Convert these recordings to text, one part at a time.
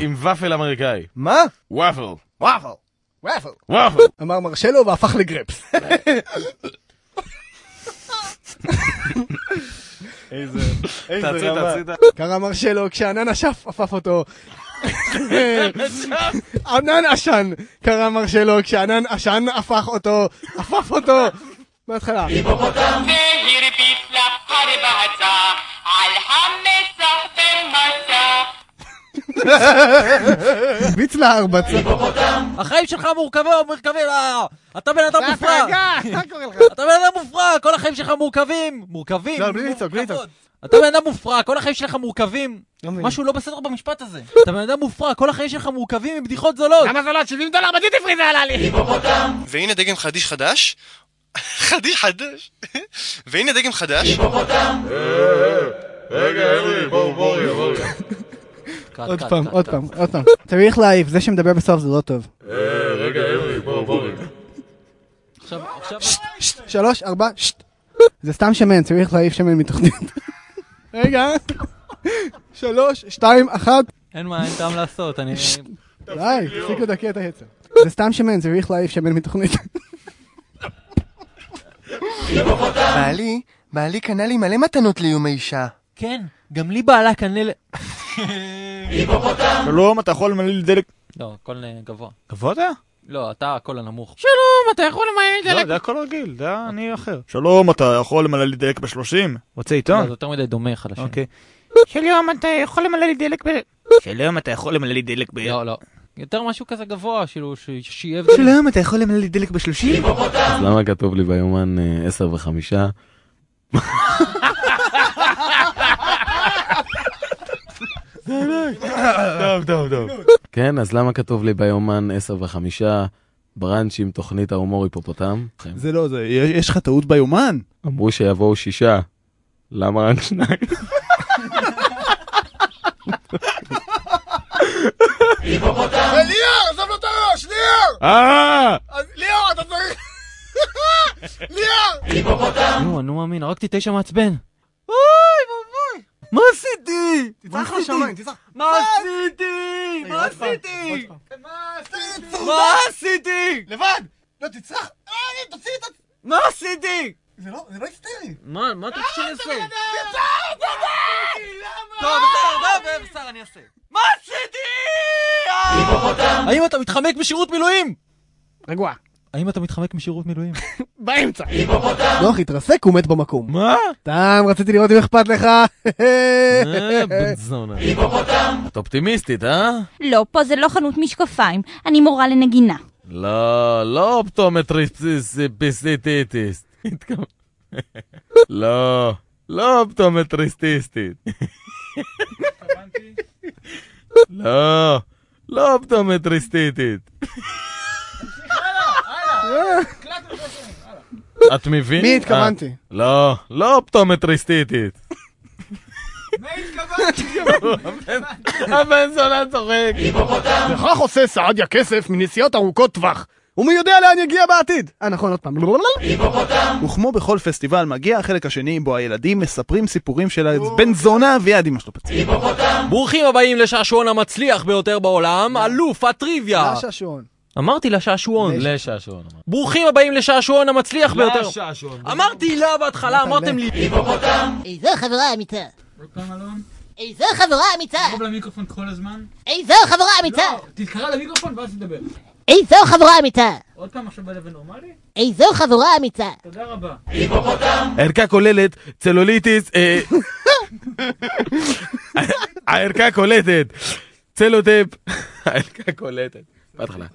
עם ופל אמריקאי. מה? וואפל. וואפל. וואפל. וואפל. אמר מרשלו והפך לגרפס. איזה... איזה רמה. תעצרי, תעצרי. קרא מרשלו כשענן אשף עפף אותו. ענן עשן קרא מרשלו כשענן עשן הפך אותו, עפף אותו. מההתחלה. הרביץ ביץ לה. החיים שלך מורכבים, מורכבים, אה, אתה בן אדם מופרע. אתה בן אדם מופרע, כל החיים שלך מורכבים. מורכבים. לא, בלי לצעוק, בלי לצעוק. אתה בן אדם מופרע, כל החיים שלך מורכבים. לא. משהו לא בסדר במשפט הזה. אתה בן אדם מופרע, כל החיים שלך מורכבים מבדיחות זולות. למה זולות? 70 דולר בדיוטי פרי זה עלה לי. והנה דגם חדיש חדש. חדיש חדש. והנה דגם חדש. רגע, אלי, בואו, בואו, בואו. עוד פעם, עוד. פעם, עוד פעם. צריך להעיף, זה שמדבר בסוף זה לא טוב. רגע, אלי, בואו, בואו. עכשיו, עכשיו... שלוש, ארבע, שט. זה סתם שמן, צריך להעיף שמן מתוכנית. רגע. שלוש, שתיים, אחת. אין מה, אין טעם לעשות, אני... די, תפסיק לדכא את העצם. זה סתם שמן, צריך להעיף שמן מתוכנית. בעלי, בעלי קנה לי מלא מתנות ליום האישה. כן, גם לי בעלה כנראה... שלום, אתה יכול למלא לי דלק... לא, הכל אה, גבוה. גבוה אתה? לא, אתה הקול הנמוך. שלום, אתה יכול למלא לא, זה הכל רגיל, זה אני אחר. שלום, אתה יכול למלא לי דלק ב-30? רוצה לא, עיתון? זה יותר מדי דומה אחד לשני. אוקיי. שלום, אתה יכול למלא לי דלק ב... שלום, אתה יכול למלא לי דלק ב... לא, לא. יותר משהו כזה גבוה, כאילו, ש- שיהיה. שלום, אתה יכול למלא לי דלק ב-30? אז למה כתוב לי ביומן אה, עשר וחמישה? טוב, טוב, טוב. כן, אז למה כתוב לי ביומן עשר וחמישה? בראנץ' עם תוכנית ההומור היפופוטם? זה לא, זה, יש לך טעות ביומן? אמרו שיבואו שישה. למה רק שניים? ליאור, עזוב לו את הראש, ליאור! אה! ליאור, אתה צריך... ליאור! נו, אני לא מאמין, הרגתי תשע מעצבן. מה עשיתי? תצטרך לשמיים, תצטרך... מה עשיתי? מה עשיתי? מה עשיתי? לבד! לא, תצטרך... אה, תוציא את. מה עשיתי? זה לא, זה לא היסטרי. מה, מה אתה רוצה שאני אעשה? למה? טוב, בסדר, טוב, בסדר, אני אעשה. מה עשיתי? האם אתה מתחמק משירות מילואים? רגוע. האם אתה מתחמק משירות מילואים? באמצע. נוח התרסק, הוא מת במקום. מה? סתם, רציתי לראות אם אכפת לך. אה, בן זונה. את אופטימיסטית, אה? לא, פה זה לא חנות משקפיים, אני מורה לנגינה. לא, לא אופטומטריסטיסט. לא, לא אופטומטריסטיסטית. לא, לא אופטומטריסטיסטית. את מבין? מי התכוונתי? אה, לא, לא אופטומטריסטיתית. הבן זונה צוחק. וכך עושה סעדיה כסף מנסיעות ארוכות טווח. ומי יודע לאן יגיע בעתיד? אה, נכון, עוד פעם. וכמו בכל פסטיבל, מגיע החלק השני בו הילדים מספרים סיפורים של הבן זונה ויד אמא שלו פצוע. ברוכים הבאים לשעשועון המצליח ביותר בעולם, אלוף הטריוויה. מה שעשועון? אמרתי לשעשועון. לשעשועון. ברוכים הבאים לשעשועון המצליח ביותר. לשעשועון. אמרתי לה בהתחלה, אמרתם לי. איזו חברה אמיצה. איזו חברה אמיצה. למיקרופון כל הזמן? איזו חברה אמיצה. תתקרא למיקרופון ואז תדבר. איזו חברה אמיצה. עוד פעם עכשיו בלב נורמלי? איזו חברה אמיצה. תודה רבה. הערכה כוללת צלוליטיס, אה, הערכה קולטת צלוטפ, הערכה קולטת. בהתחלה.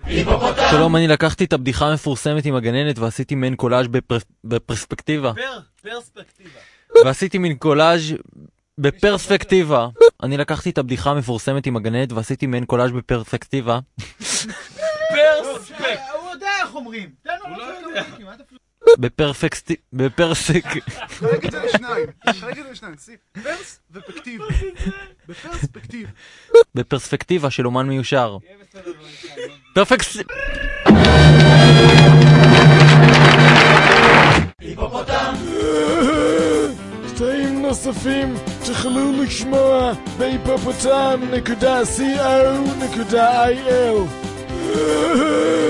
שלום, אני לקחתי את הבדיחה המפורסמת עם הגננת ועשיתי מעין קולאז' בפר- בפרספקטיבה. ועשיתי מין קולאז' בפרספקטיבה. אני לקחתי את הבדיחה המפורסמת עם הגננת ועשיתי מעין קולאז' בפרספקטיבה. הוא יודע איך אומרים. תן לו כמעט אפילו. בפרפקסט... בפרסק... חלק את זה לשניים. חלק את זה לשניים. פרס ופקטיב. בפרספקטיב. בפרספקטיבה של אומן מיושר. פרפקס... שתי נוספים תוכלו לשמוע בהיפופוטם.co.il